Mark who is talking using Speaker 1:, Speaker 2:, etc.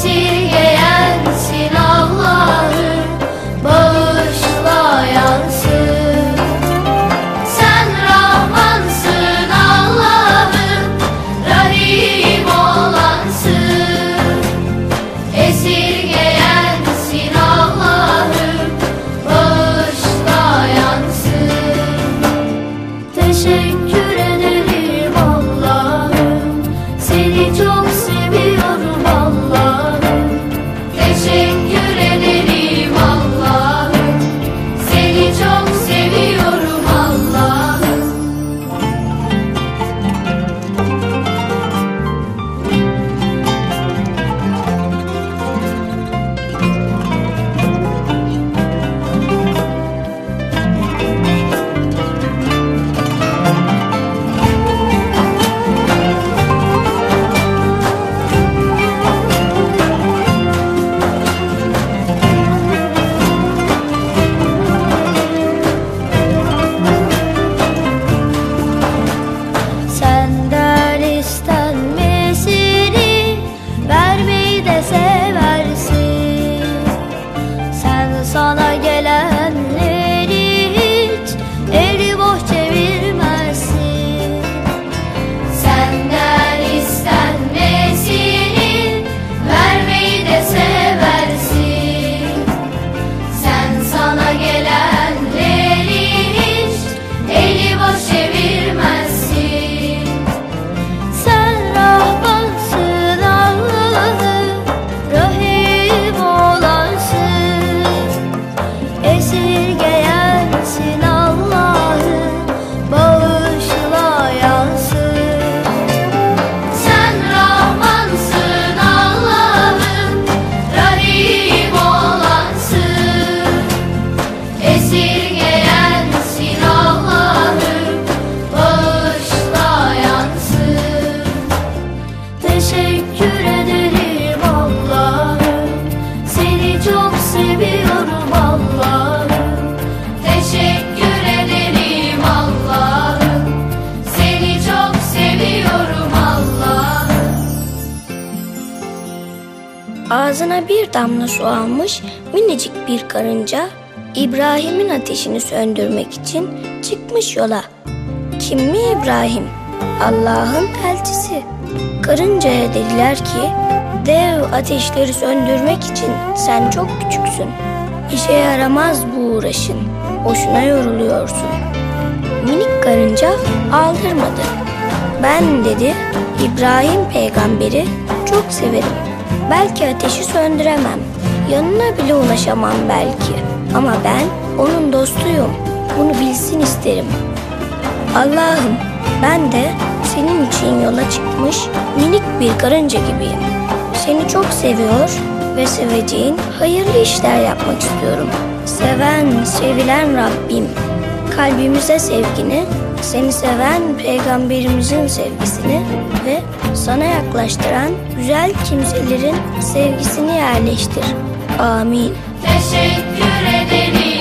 Speaker 1: esirgeyensin Allah'ım bağışlayansın Sen Rahmansın Allah'ım Rahim olansın. Esirgeyensin Allah'ım bağışlayansın
Speaker 2: Teşekkür
Speaker 1: ederim Allah'ım.
Speaker 2: Seni çok
Speaker 1: seviyorum.
Speaker 2: Ağzına bir damla su almış minicik bir karınca İbrahim'in ateşini söndürmek için çıkmış yola. Kim mi İbrahim? Allah'ın elçisi. Karıncaya dediler ki dev ateşleri söndürmek için sen çok küçüksün. İşe yaramaz bu uğraşın. Boşuna yoruluyorsun. Minik karınca aldırmadı. Ben dedi İbrahim peygamberi çok severim. Belki ateşi söndüremem. Yanına bile ulaşamam belki. Ama ben onun dostuyum. Bunu bilsin isterim. Allah'ım ben de senin için yola çıkmış minik bir karınca gibiyim. Seni çok seviyor ve seveceğin hayırlı işler yapmak istiyorum. Seven, sevilen Rabbim, kalbimize sevgini, seni seven peygamberimizin sevgisini ve sana yaklaştıran güzel kimselerin sevgisini yerleştir. Amin. Teşekkür ederiz